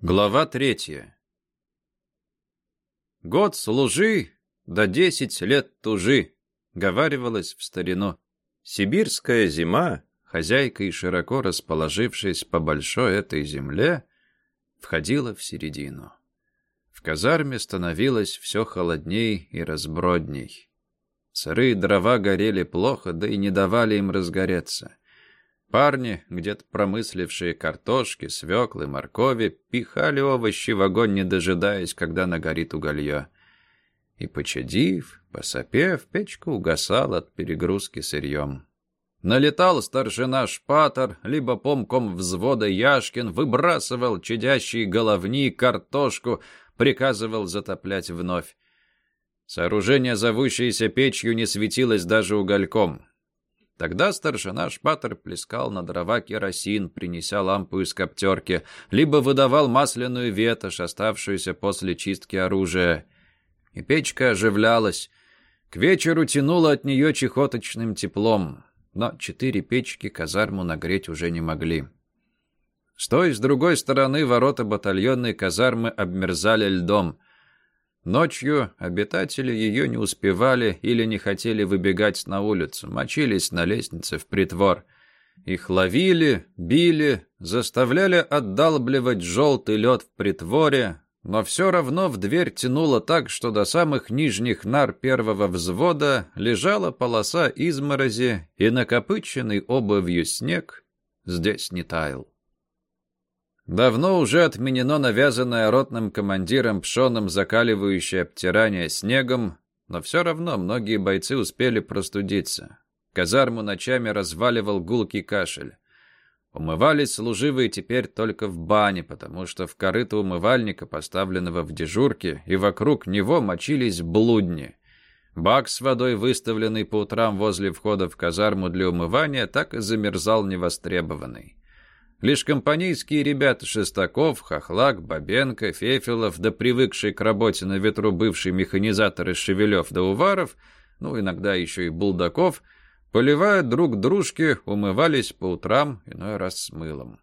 Глава третья. «Год служи, да десять лет тужи», — говаривалось в старину. Сибирская зима, хозяйкой широко расположившись по большой этой земле, входила в середину. В казарме становилось все холодней и разбродней. Сырые дрова горели плохо, да и не давали им разгореться. Парни, где-то промыслившие картошки, свеклы, моркови, пихали овощи в огонь, не дожидаясь, когда нагорит уголье. И, почадив, посопев, печка угасала от перегрузки сырьем. Налетал старшина Шпатор, либо помком взвода Яшкин, выбрасывал чадящие головни, картошку, приказывал затоплять вновь. Сооружение, зовущееся печью, не светилось даже угольком. Тогда старшина Шпатер плескал на дрова керосин, принеся лампу из коптерки, либо выдавал масляную ветошь, оставшуюся после чистки оружия. И печка оживлялась. К вечеру тянуло от нее чехоточным теплом, но четыре печки казарму нагреть уже не могли. С той, с другой стороны ворота батальонной казармы обмерзали льдом — Ночью обитатели ее не успевали или не хотели выбегать на улицу, мочились на лестнице в притвор. Их ловили, били, заставляли отдалбливать желтый лед в притворе, но все равно в дверь тянуло так, что до самых нижних нар первого взвода лежала полоса изморози, и накопыченный обувью снег здесь не таял. Давно уже отменено навязанное ротным командиром пшеном закаливающее обтирание снегом, но все равно многие бойцы успели простудиться. Казарму ночами разваливал гулкий кашель. Умывались служивые теперь только в бане, потому что в корыто умывальника, поставленного в дежурке, и вокруг него мочились блудни. Бак с водой, выставленный по утрам возле входа в казарму для умывания, так и замерзал невостребованный. Лишь компанейские ребята Шестаков, Хохлак, Бабенко, Фефилов, да привыкший к работе на ветру бывший механизатор из Шевелев да Уваров, ну, иногда еще и Булдаков, поливая друг дружке, умывались по утрам, иной раз с мылом.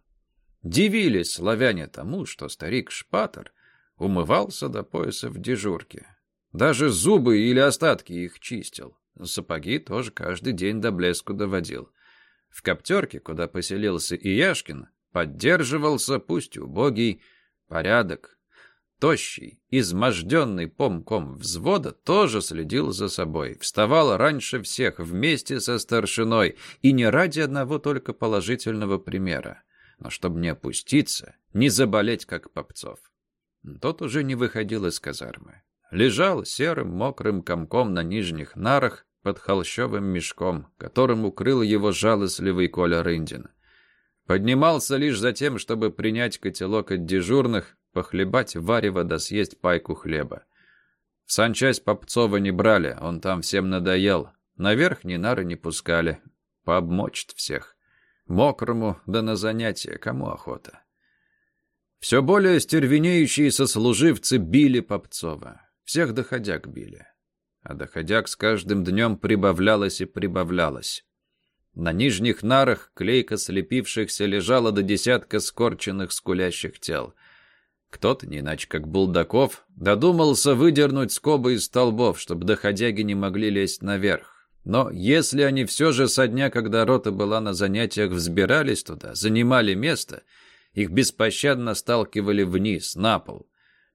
Дивились славяне тому, что старик Шпатер умывался до пояса в дежурке. Даже зубы или остатки их чистил. Сапоги тоже каждый день до блеску доводил. В коптерке, куда поселился и Яшкин, поддерживался, пусть убогий, порядок. Тощий, изможденный помком взвода тоже следил за собой, вставал раньше всех вместе со старшиной, и не ради одного только положительного примера, но чтобы не опуститься, не заболеть, как Попцов. Тот уже не выходил из казармы. Лежал серым мокрым комком на нижних нарах, под холщовым мешком, которым укрыл его жалостливый Коля Рындин. Поднимался лишь за тем, чтобы принять котелок от дежурных, похлебать варево да съесть пайку хлеба. В санчасть Попцова не брали, он там всем надоел. Наверх ни нары не пускали. Пообмочит всех. Мокрому, да на занятия, кому охота. Все более стервенеющие сослуживцы били Попцова. Всех доходяг били а доходяг с каждым днем прибавлялось и прибавлялось. На нижних нарах, клейко слепившихся, лежало до десятка скорченных скулящих тел. Кто-то, не иначе как Булдаков, додумался выдернуть скобы из столбов, чтобы доходяги не могли лезть наверх. Но если они все же со дня, когда рота была на занятиях, взбирались туда, занимали место, их беспощадно сталкивали вниз, на пол.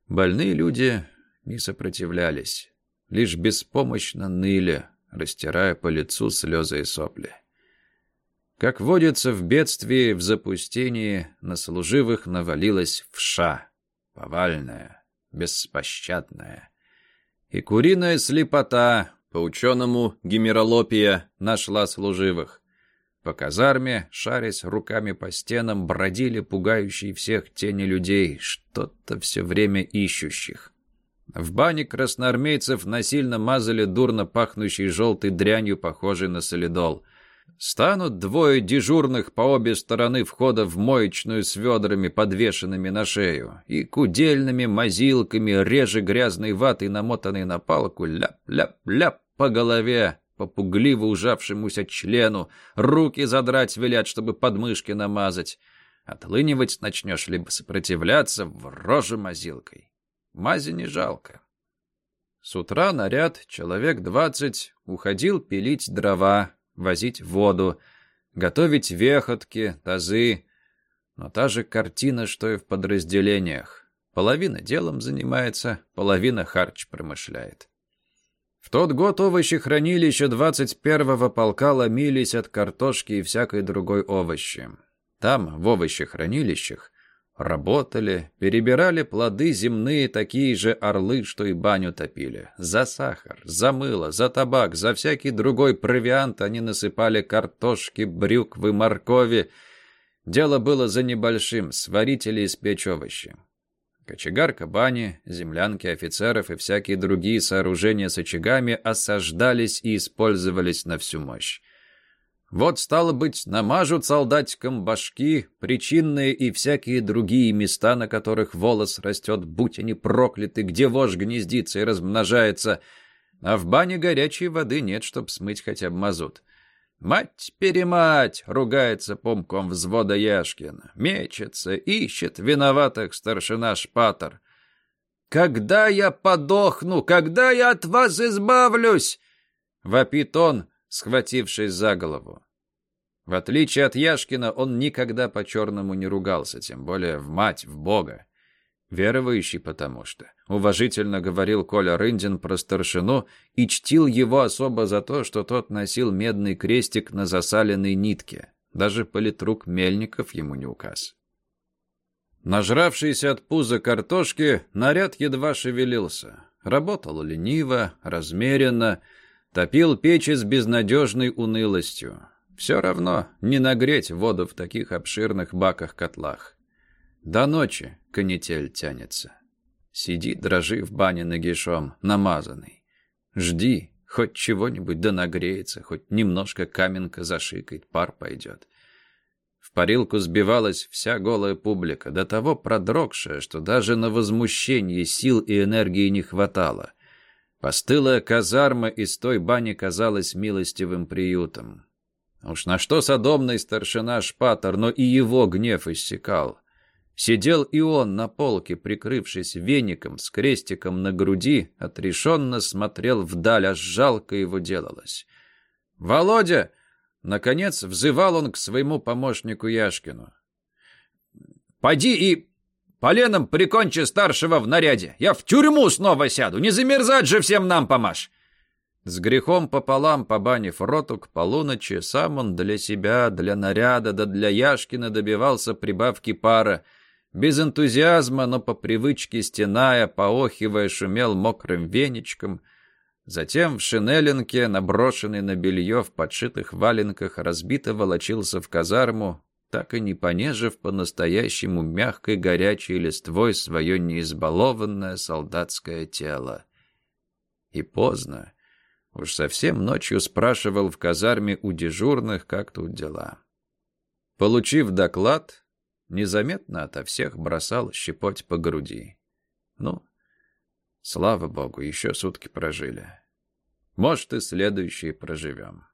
Больные люди не сопротивлялись лишь беспомощно ныли, растирая по лицу слезы и сопли. Как водится в бедствии, в запустении, на служивых навалилась вша, повальная, беспощадная. И куриная слепота, по ученому гемеролопия, нашла служивых. По казарме, шарясь руками по стенам, бродили пугающие всех тени людей, что-то все время ищущих. В бане красноармейцев насильно мазали дурно пахнущей желтой дрянью, похожей на солидол. Станут двое дежурных по обе стороны входа в моечную с ведрами, подвешенными на шею, и кудельными мазилками, реже грязной ватой, намотанной на палку, ляп-ляп-ляп по голове, по пугливо ужавшемуся члену, руки задрать велят, чтобы подмышки намазать. Отлынивать начнешь, либо сопротивляться в роже мазилкой. Мази не жалко. С утра наряд, человек двадцать, уходил пилить дрова, возить воду, готовить вехотки, тазы. Но та же картина, что и в подразделениях. Половина делом занимается, половина харч промышляет. В тот год овощи хранилища 21-го полка ломились от картошки и всякой другой овощи. Там, в овощехранилищах, работали, перебирали плоды земные такие же орлы, что и баню топили. За сахар, за мыло, за табак, за всякий другой провиант они насыпали картошки, брюквы, моркови. Дело было за небольшим — сварить или испечь овощи. Кочегарка бани, землянки офицеров и всякие другие сооружения с очагами осаждались и использовались на всю мощь. Вот, стало быть, намажут солдатикам башки, причинные и всякие другие места, на которых волос растет, будь они прокляты, где вож гнездится и размножается, а в бане горячей воды нет, чтоб смыть хотя бы мазут. «Мать-перемать!» — ругается помком взвода Яшкин. Мечется, ищет виноватых старшина Шпатор. «Когда я подохну? Когда я от вас избавлюсь?» — вопит он, схватившись за голову. В отличие от Яшкина, он никогда по-черному не ругался, тем более в мать, в Бога. Верующий потому что. Уважительно говорил Коля Рындин про старшину и чтил его особо за то, что тот носил медный крестик на засаленной нитке. Даже политрук Мельников ему не указ. Нажравшийся от пуза картошки, наряд едва шевелился. Работал лениво, размеренно, топил печи с безнадежной унылостью. Все равно не нагреть воду в таких обширных баках-котлах. До ночи канитель тянется. Сиди, дрожи в бане нагишом, намазанный. Жди, хоть чего-нибудь да нагреется, хоть немножко каменка зашикает, пар пойдет. В парилку сбивалась вся голая публика, до того продрогшая, что даже на возмущение сил и энергии не хватало. Постылая казарма из той бани казалась милостивым приютом. Уж на что садомный старшина Шпатор, но и его гнев иссякал. Сидел и он на полке, прикрывшись веником с крестиком на груди, отрешенно смотрел вдаль, аж жалко его делалось. «Володя!» — наконец взывал он к своему помощнику Яшкину. «Поди и поленом прикончи старшего в наряде. Я в тюрьму снова сяду, не замерзать же всем нам помашь!» С грехом пополам, побанив роту к полуночи, сам он для себя, для наряда да для Яшкина добивался прибавки пара — без энтузиазма, но по привычке стеная, поохивая, шумел мокрым веничком. Затем в шинелинке, наброшенный на белье в подшитых валенках, разбито волочился в казарму, так и не понежив по-настоящему мягкой горячей листвой свое неизбалованное солдатское тело. И поздно, уж совсем ночью спрашивал в казарме у дежурных, как тут дела. Получив доклад, незаметно ото всех бросал щепоть по груди. Ну, слава богу, еще сутки прожили. Может, и следующие проживем.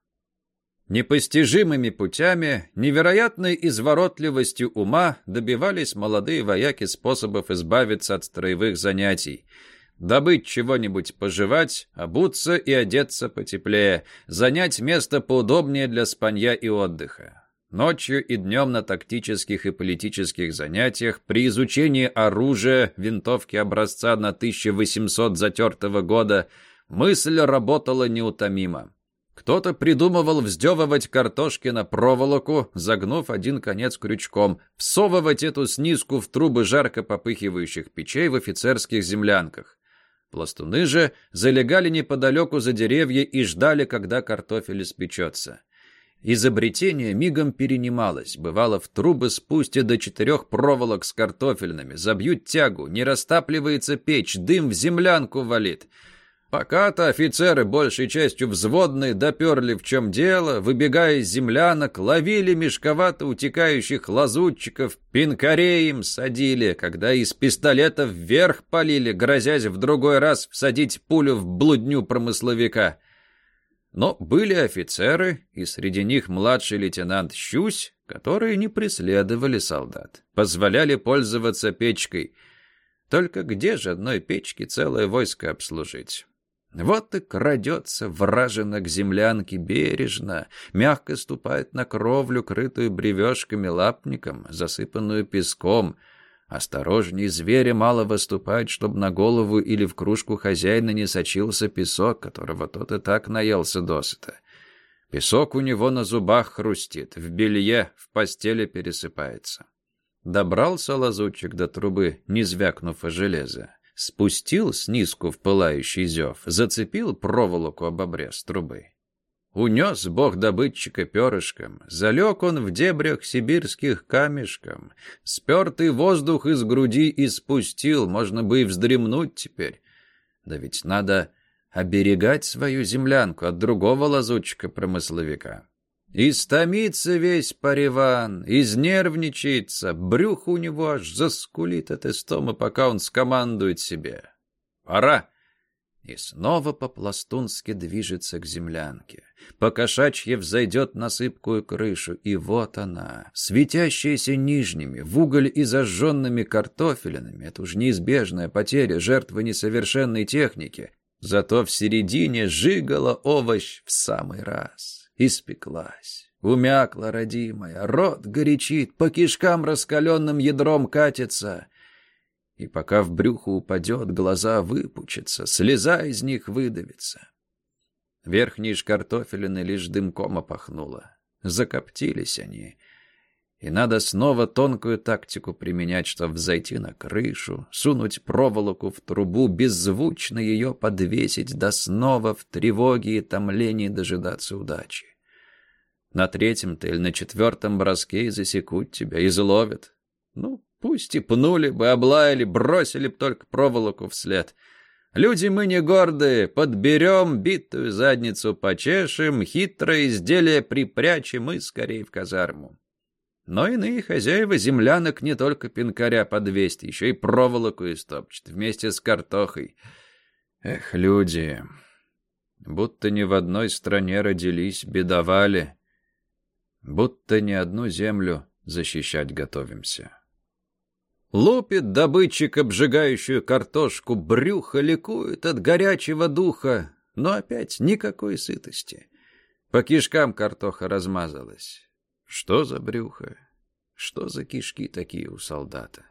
Непостижимыми путями, невероятной изворотливостью ума добивались молодые вояки способов избавиться от строевых занятий, добыть чего-нибудь пожевать, обуться и одеться потеплее, занять место поудобнее для спанья и отдыха. Ночью и днем на тактических и политических занятиях, при изучении оружия, винтовки образца на 1800 затертого года, мысль работала неутомимо. Кто-то придумывал вздевывать картошки на проволоку, загнув один конец крючком, всовывать эту снизку в трубы жарко попыхивающих печей в офицерских землянках. Пластуны же залегали неподалеку за деревья и ждали, когда картофель испечется. Изобретение мигом перенималось. Бывало, в трубы спустят до четырех проволок с картофельными, забьют тягу, не растапливается печь, дым в землянку валит. Пока-то офицеры, большей частью взводные, доперли в чем дело, выбегая из землянок, ловили мешковато утекающих лазутчиков, пинкарей им садили, когда из пистолета вверх полили, грозясь в другой раз всадить пулю в блудню промысловика. Но были офицеры, и среди них младший лейтенант Щусь, которые не преследовали солдат, позволяли пользоваться печкой. Только где же одной печки целое войско обслужить? Вот и крадется вражина к землянке бережно, мягко ступает на кровлю, крытую бревешками лапником, засыпанную песком. Осторожней зверя мало выступает, чтобы на голову или в кружку хозяина не сочился песок, которого тот и так наелся досыта. Песок у него на зубах хрустит, в белье, в постели пересыпается. Добрался лазутчик до трубы, не звякнув о железо спустил снизку в пылающий зев, зацепил проволоку об обрез трубы. Унес бог добытчика перышком, залег он в дебрях сибирских камешком, спертый воздух из груди испустил, можно бы и вздремнуть теперь. Да ведь надо оберегать свою землянку от другого лазутчика-промысловика. Истомится весь париван, изнервничается, брюх у него аж заскулит от истома, пока он скомандует себе. Пора! И снова по-пластунски движется к землянке. По-кошачье взойдет на сыпкую крышу, и вот она, светящаяся нижними, в уголь и зажженными картофелинами. Это уж неизбежная потеря жертвы несовершенной техники. Зато в середине жигала овощ в самый раз. Испеклась, умякла родимая, рот горячит, по кишкам раскаленным ядром катится. И пока в брюхо упадет, глаза выпучатся, слеза из них выдавится. Верхние шкартофелины лишь дымком опахнуло. Закоптились они. И надо снова тонкую тактику применять, чтобы взойти на крышу, сунуть проволоку в трубу, беззвучно ее подвесить, да снова в тревоге и томлении дожидаться удачи. На третьем-то или на четвертом броске и засекут тебя, изловят. Ну, пусть и пнули бы, облаяли, бросили б только проволоку вслед. Люди мы не гордые, подберем, битую задницу почешем, хитрое изделие припрячем и скорее в казарму. Но иные хозяева землянок не только пинкаря подвесят, еще и проволоку истопчут вместе с картохой. Эх, люди, будто ни в одной стране родились, бедовали, будто не одну землю защищать готовимся. Лупит добытчик обжигающую картошку, брюхо ликует от горячего духа, но опять никакой сытости. По кишкам картоха размазалась. Что за брюхо? Что за кишки такие у солдата?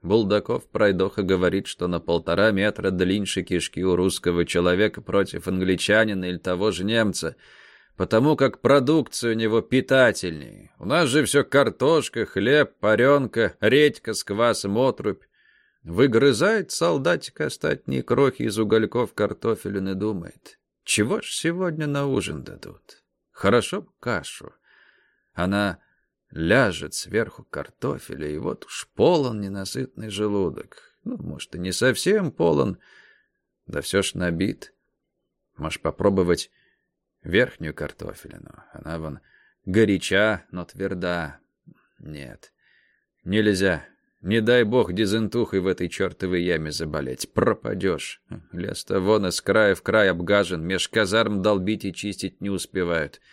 Булдаков пройдоха говорит, что на полтора метра длиннее кишки у русского человека против англичанина или того же немца, потому как продукция у него питательнее. У нас же все картошка, хлеб, паренка, редька с квасом, отрубь. Выгрызает солдатик остатние крохи из угольков картофелин и думает, чего ж сегодня на ужин дадут? Хорошо б кашу. Она ляжет сверху картофеля, и вот уж полон ненасытный желудок. Ну, может, и не совсем полон, да все ж набит. Можешь попробовать верхнюю картофелину. Она вон горяча, но тверда. Нет, нельзя. Не дай бог дизентухой в этой чертовой яме заболеть. Пропадешь. Лес-то вон из края в край обгажен, меж казарм долбить и чистить не успевают. —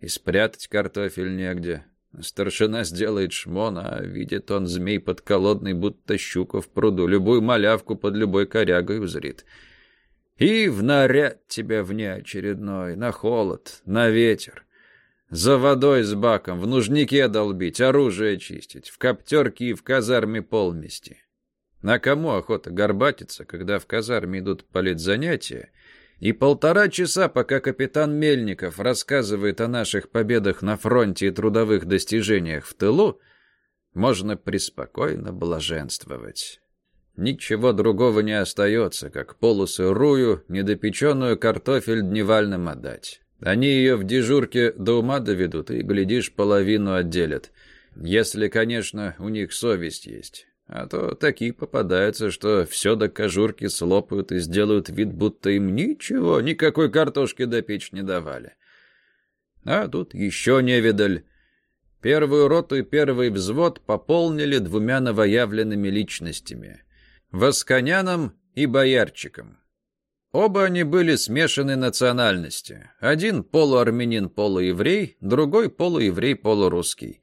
и спрятать картофель негде. Старшина сделает шмон, а видит он змей подколодный, будто щука в пруду. Любую малявку под любой корягой узрит. И в наряд тебя внеочередной, на холод, на ветер. За водой с баком, в нужнике долбить, оружие чистить, в коптерке и в казарме полмести. На кому охота горбатиться, когда в казарме идут политзанятия, и полтора часа, пока капитан Мельников рассказывает о наших победах на фронте и трудовых достижениях в тылу, можно преспокойно блаженствовать. Ничего другого не остается, как полусырую, недопеченную картофель дневальным отдать. Они ее в дежурке до ума доведут и, глядишь, половину отделят. Если, конечно, у них совесть есть. А то такие попадаются, что все до кожурки слопают и сделают вид, будто им ничего, никакой картошки допечь не давали. А тут еще не видаль. Первую роту и первый взвод пополнили двумя новоявленными личностями — Восконяном и Боярчиком. Оба они были смешанной национальности. Один полуармянин-полуеврей, другой полуеврей-полурусский.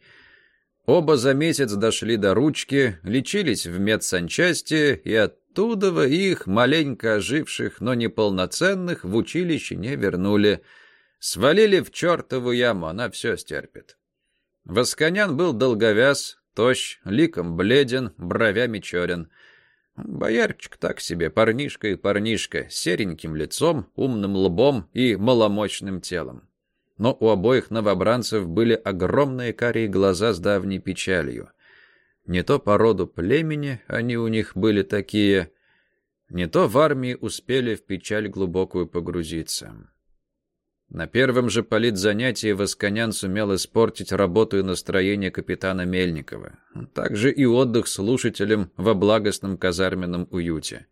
Оба за месяц дошли до ручки, лечились в медсанчасти, и оттуда их, маленько оживших, но неполноценных, в училище не вернули. Свалили в чертову яму, она все стерпит. Восконян был долговяз, тощ, ликом бледен, бровями черен. Боярчик так себе, парнишка и парнишка, сереньким лицом, умным лбом и маломощным телом но у обоих новобранцев были огромные карие глаза с давней печалью. Не то по роду племени они у них были такие, не то в армии успели в печаль глубокую погрузиться. На первом же политзанятии Восконян сумел испортить работу и настроение капитана Мельникова, также и отдых слушателям во благостном казарменном уюте.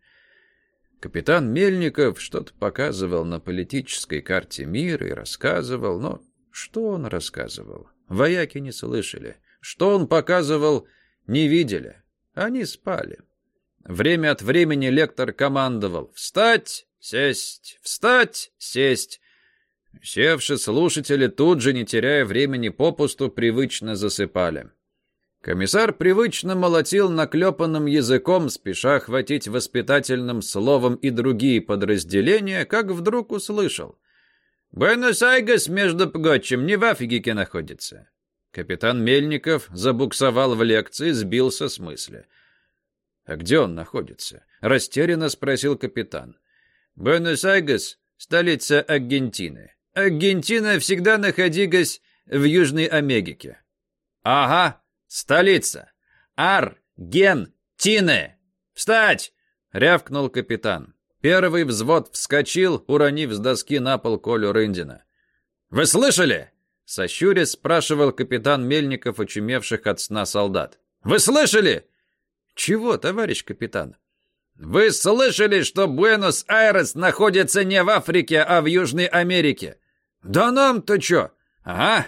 Капитан Мельников что-то показывал на политической карте мира и рассказывал, но что он рассказывал? Вояки не слышали. Что он показывал, не видели. Они спали. Время от времени лектор командовал «Встать! Сесть! Встать! Сесть!» Севшие слушатели тут же, не теряя времени попусту, привычно засыпали. Комиссар привычно молотил наклепанным языком, спеша хватить воспитательным словом и другие подразделения, как вдруг услышал. «Буэнос-Айгас, между прочим, не в Африке находится». Капитан Мельников забуксовал в лекции, сбился с мысли. «А где он находится?» — растерянно спросил капитан. «Буэнос-Айгас — столица Аргентины. Аргентина всегда находилась в Южной Америке». «Ага», «Столица! Ар-ген-тине! Встать!» — рявкнул капитан. Первый взвод вскочил, уронив с доски на пол Колю Рындина. «Вы слышали?» — сощурясь спрашивал капитан Мельников, очумевших от сна солдат. «Вы слышали?» «Чего, товарищ капитан?» «Вы слышали, что Буэнос-Айрес находится не в Африке, а в Южной Америке?» «Да нам-то чё?» «Ага,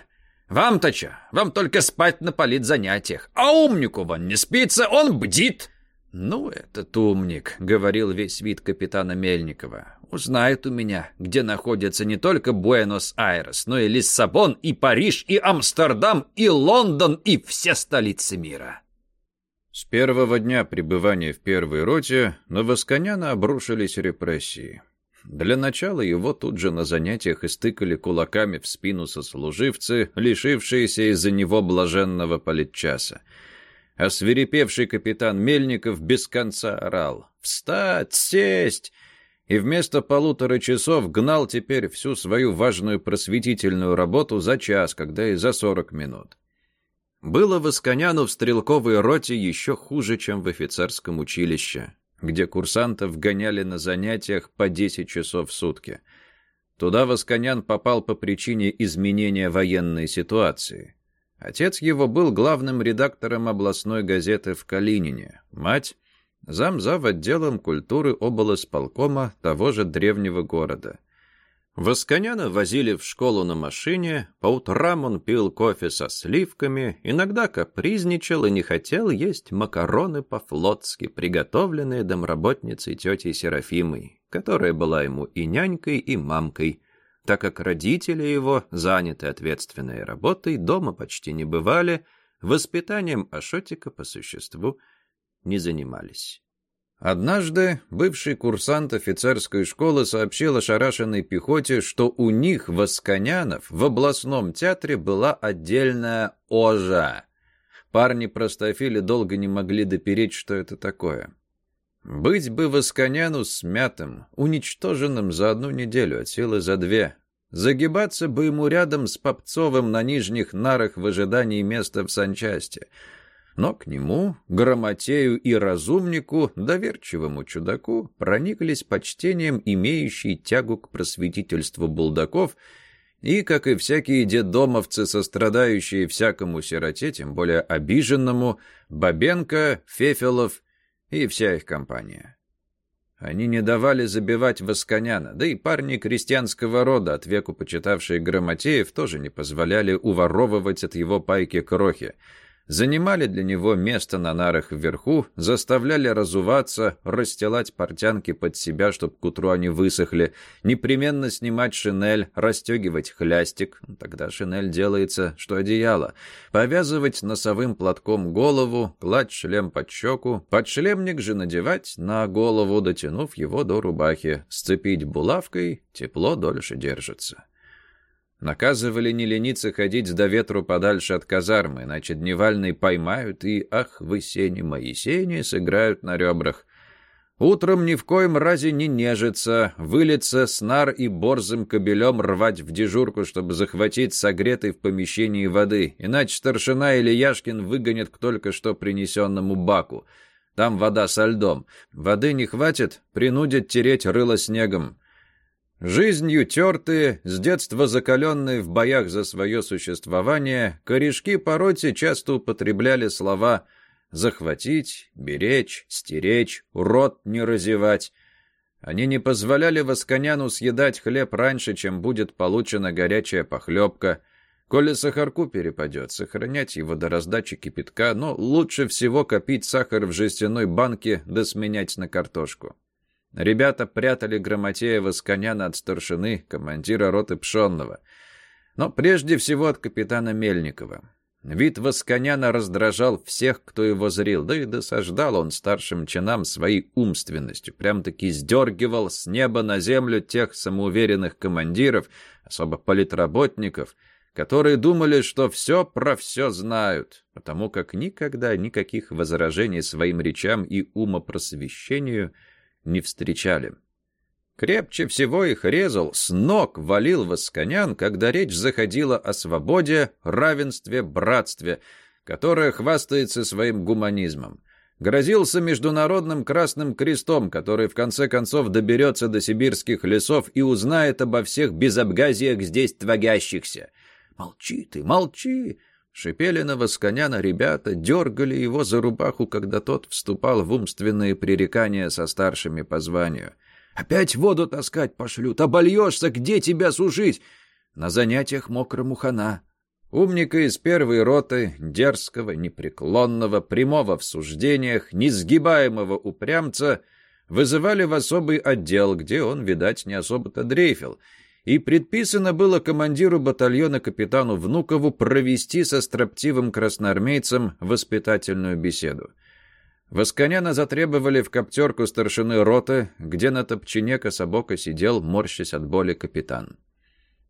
вам-то чё? Вам только спать на политзанятиях. А умнику вон не спится, он бдит. Ну, этот умник, говорил весь вид капитана Мельникова. Узнает у меня, где находятся не только Буэнос-Айрес, но и Лиссабон, и Париж, и Амстердам, и Лондон, и все столицы мира. С первого дня пребывания в первой роте на Восконяна обрушились репрессии. Для начала его тут же на занятиях истыкали кулаками в спину сослуживцы, лишившиеся из-за него блаженного политчаса. А свирепевший капитан Мельников без конца орал «Встать! Сесть!» и вместо полутора часов гнал теперь всю свою важную просветительную работу за час, когда и за сорок минут. Было Восконяну в стрелковой роте еще хуже, чем в офицерском училище где курсантов гоняли на занятиях по 10 часов в сутки. Туда Восконян попал по причине изменения военной ситуации. Отец его был главным редактором областной газеты в Калинине, мать — замзав отделом культуры облсполкома того же древнего города. Восконяна возили в школу на машине, по утрам он пил кофе со сливками, иногда капризничал и не хотел есть макароны по-флотски, приготовленные домработницей тетей Серафимой, которая была ему и нянькой, и мамкой, так как родители его, заняты ответственной работой, дома почти не бывали, воспитанием Ашотика по существу не занимались. Однажды бывший курсант офицерской школы сообщил ошарашенной пехоте, что у них, восконянов, в областном театре была отдельная ожа. Парни-простофили долго не могли допереть, что это такое. Быть бы восконяну смятым, уничтоженным за одну неделю, от силы за две. Загибаться бы ему рядом с Попцовым на нижних нарах в ожидании места в санчасти — но к нему, грамотею и разумнику, доверчивому чудаку, прониклись почтением имеющие тягу к просветительству булдаков и, как и всякие дедомовцы, сострадающие всякому сироте, тем более обиженному, Бабенко, Фефелов и вся их компания. Они не давали забивать Восконяна, да и парни крестьянского рода, от веку почитавшие Грамотеев, тоже не позволяли уворовывать от его пайки крохи, занимали для него место на нарах вверху, заставляли разуваться, расстилать портянки под себя, чтобы к утру они высохли, непременно снимать шинель, расстегивать хлястик, тогда шинель делается, что одеяло, повязывать носовым платком голову, класть шлем под щеку, подшлемник же надевать на голову, дотянув его до рубахи, сцепить булавкой, тепло дольше держится. Наказывали не лениться ходить до ветру подальше от казармы, иначе дневальные поймают и, ах, вы сени мои сени, сыграют на ребрах. Утром ни в коем разе не нежиться, вылиться с и борзым кобелем рвать в дежурку, чтобы захватить согретой в помещении воды, иначе старшина или Яшкин выгонят к только что принесенному баку. Там вода со льдом. Воды не хватит, принудят тереть рыло снегом. Жизнью тертые, с детства закаленные в боях за свое существование, корешки по роте часто употребляли слова «захватить», «беречь», «стеречь», «рот не разевать». Они не позволяли Восконяну съедать хлеб раньше, чем будет получена горячая похлебка. Коли сахарку перепадет, сохранять его до раздачи кипятка, но лучше всего копить сахар в жестяной банке да сменять на картошку. Ребята прятали Грамотеева с коня от старшины, командира роты Пшонного. Но прежде всего от капитана Мельникова. Вид Восконяна раздражал всех, кто его зрил, да и досаждал он старшим чинам своей умственностью, прям-таки сдергивал с неба на землю тех самоуверенных командиров, особо политработников, которые думали, что все про все знают, потому как никогда никаких возражений своим речам и умопросвещению – не встречали. Крепче всего их резал, с ног валил Восконян, когда речь заходила о свободе, равенстве, братстве, которое хвастается своим гуманизмом. Грозился Международным Красным Крестом, который в конце концов доберется до сибирских лесов и узнает обо всех безобгазиях здесь творящихся. «Молчи ты, молчи!» Шипели на Восконяна ребята, дергали его за рубаху, когда тот вступал в умственные пререкания со старшими по званию. «Опять воду таскать пошлют! Обольешься! Где тебя сужить?» На занятиях мокрому хана. Умника из первой роты, дерзкого, непреклонного, прямого в суждениях, несгибаемого упрямца, вызывали в особый отдел, где он, видать, не особо-то дрейфил — и предписано было командиру батальона капитану Внукову провести со строптивым красноармейцем воспитательную беседу. Восконяна затребовали в коптерку старшины роты, где на топчине кособоко сидел, морщась от боли капитан.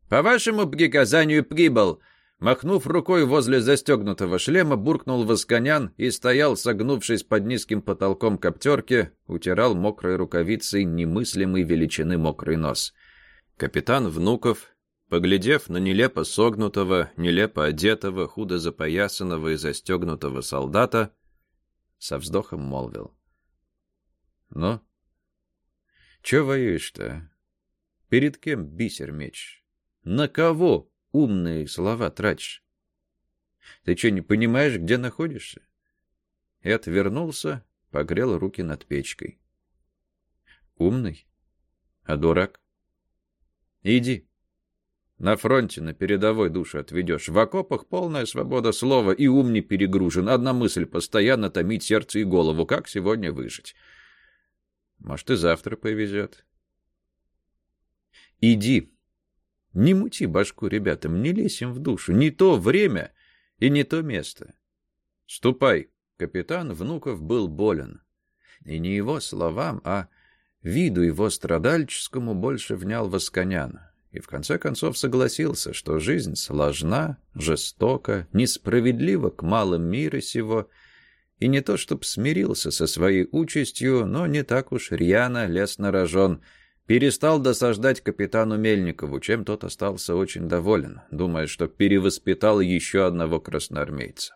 «По вашему приказанию прибыл!» Махнув рукой возле застегнутого шлема, буркнул Восконян и стоял, согнувшись под низким потолком коптерки, утирал мокрой рукавицей немыслимой величины мокрый нос — Капитан Внуков, поглядев на нелепо согнутого, нелепо одетого, худо запоясанного и застегнутого солдата, со вздохом молвил. «Ну, чё воюешь-то? Перед кем бисер меч? На кого умные слова тратишь? Ты что, не понимаешь, где находишься?» И отвернулся, погрел руки над печкой. «Умный? А дурак?» Иди. На фронте на передовой душу отведешь. В окопах полная свобода слова, и ум не перегружен. Одна мысль постоянно томить сердце и голову. Как сегодня выжить? Может, и завтра повезет. Иди. Не мути башку ребятам, не лезь им в душу. Не то время и не то место. Ступай. Капитан Внуков был болен. И не его словам, а Виду его страдальческому больше внял Восконян, и в конце концов согласился, что жизнь сложна, жестока, несправедлива к малым мира сего, и не то чтоб смирился со своей участью, но не так уж рьяно лес на рожон, перестал досаждать капитану Мельникову, чем тот остался очень доволен, думая, что перевоспитал еще одного красноармейца.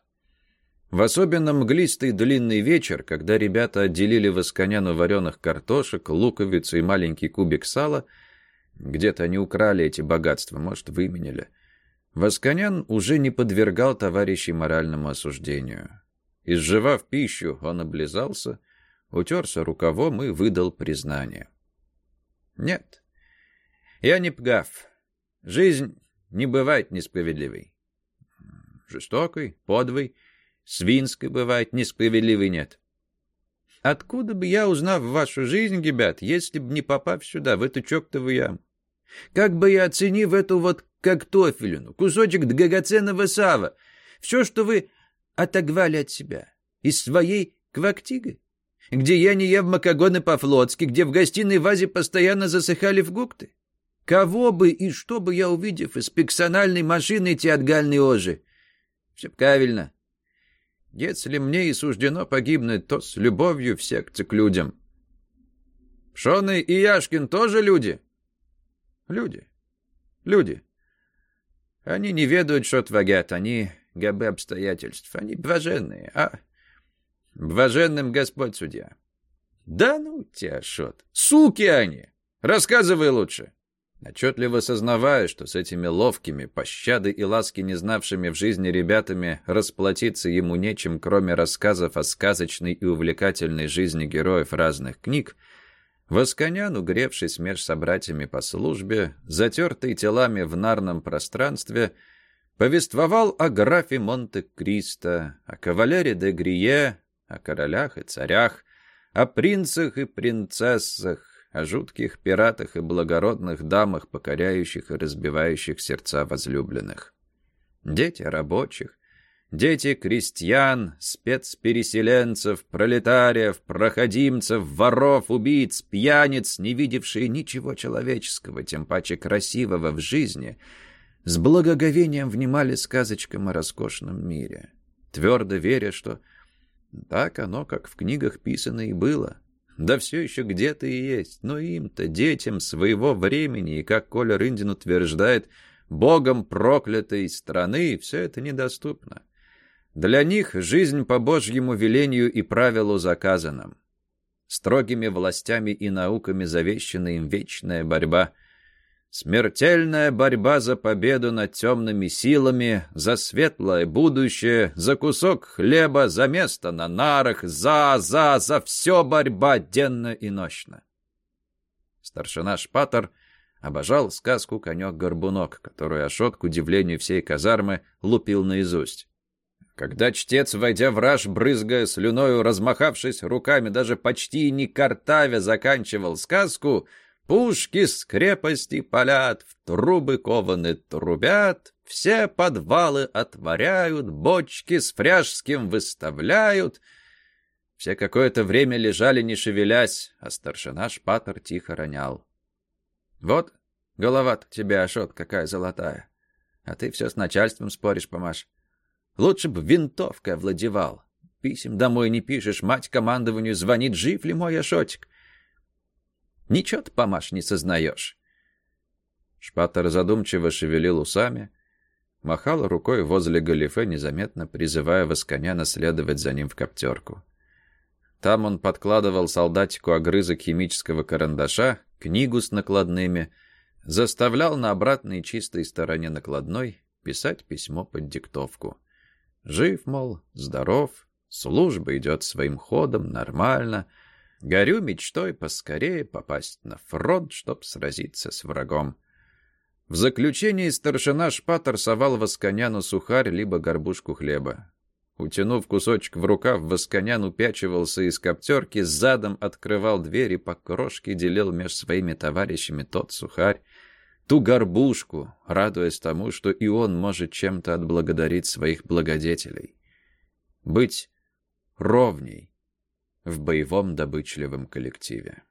В особенно мглистый длинный вечер, когда ребята отделили Восконяну вареных картошек, луковицу и маленький кубик сала, где-то они украли эти богатства, может, выменили, Восконян уже не подвергал товарищей моральному осуждению. Изживав пищу, он облизался, утерся рукавом и выдал признание. «Нет, я не пгав. Жизнь не бывает несправедливой. Жестокой, подвой — свинской бывает, несправедливой нет. Откуда бы я узнал вашу жизнь, ребят, если бы не попав сюда, в эту чоктовую яму? Как бы я оценив эту вот картофелину, кусочек драгоценного сава, все, что вы отогвали от себя, из своей квартиры, где я не ем макагоны по-флотски, где в гостиной вазе постоянно засыхали в гукты? Кого бы и что бы я, увидев из персональной машины эти отгальные ожи? Все правильно. Если мне и суждено погибнуть, то с любовью в секте к людям. Шоны и Яшкин тоже люди? Люди. Люди. Они не ведают, что творят, они габы обстоятельств, они блаженные, а блаженным Господь судья. Да ну тебя, Шот, суки они! Рассказывай лучше. Отчетливо сознавая, что с этими ловкими, пощады и ласки не знавшими в жизни ребятами расплатиться ему нечем, кроме рассказов о сказочной и увлекательной жизни героев разных книг, Восконян, угревшись меж собратьями по службе, затертый телами в нарном пространстве, повествовал о графе Монте-Кристо, о кавалере де Грие, о королях и царях, о принцах и принцессах, о жутких пиратах и благородных дамах, покоряющих и разбивающих сердца возлюбленных. Дети рабочих, дети крестьян, спецпереселенцев, пролетариев, проходимцев, воров, убийц, пьяниц, не видевшие ничего человеческого, тем паче красивого в жизни, с благоговением внимали сказочкам о роскошном мире, твердо веря, что так оно, как в книгах писано и было — да все еще где-то и есть. Но им-то, детям своего времени, и, как Коля Рындин утверждает, богом проклятой страны, все это недоступно. Для них жизнь по Божьему велению и правилу заказана. Строгими властями и науками завещана им вечная борьба — Смертельная борьба за победу над темными силами, за светлое будущее, за кусок хлеба, за место на нарах, за, за, за все борьба денно и ночно. Старшина Шпатор обожал сказку «Конек-горбунок», которую Ашот, к удивлению всей казармы, лупил наизусть. Когда чтец, войдя в раж, брызгая слюною, размахавшись руками, даже почти не картавя заканчивал сказку — Пушки с крепости палят, в трубы кованы трубят, все подвалы отворяют, бочки с фряжским выставляют. Все какое-то время лежали, не шевелясь, а старшина шпатор тихо ронял. Вот голова-то тебе, Ашот, какая золотая. А ты все с начальством споришь, помашь. Лучше бы винтовкой овладевал. Писем домой не пишешь, мать командованию звонит, жив ли мой Ашотик. Ничего ты, помаш, не сознаешь. Шпатер задумчиво шевелил усами, махал рукой возле галифе, незаметно призывая Восконяна следовать за ним в коптерку. Там он подкладывал солдатику огрызок химического карандаша, книгу с накладными, заставлял на обратной чистой стороне накладной писать письмо под диктовку. Жив, мол, здоров, служба идет своим ходом, нормально — Горю мечтой поскорее попасть на фронт, чтоб сразиться с врагом. В заключении старшина Шпатор совал Восконяну сухарь либо горбушку хлеба. Утянув кусочек в рукав, Восконян упячивался из коптерки, задом открывал дверь и по крошке делил меж своими товарищами тот сухарь, ту горбушку, радуясь тому, что и он может чем-то отблагодарить своих благодетелей. Быть ровней, в боевом добычливом коллективе.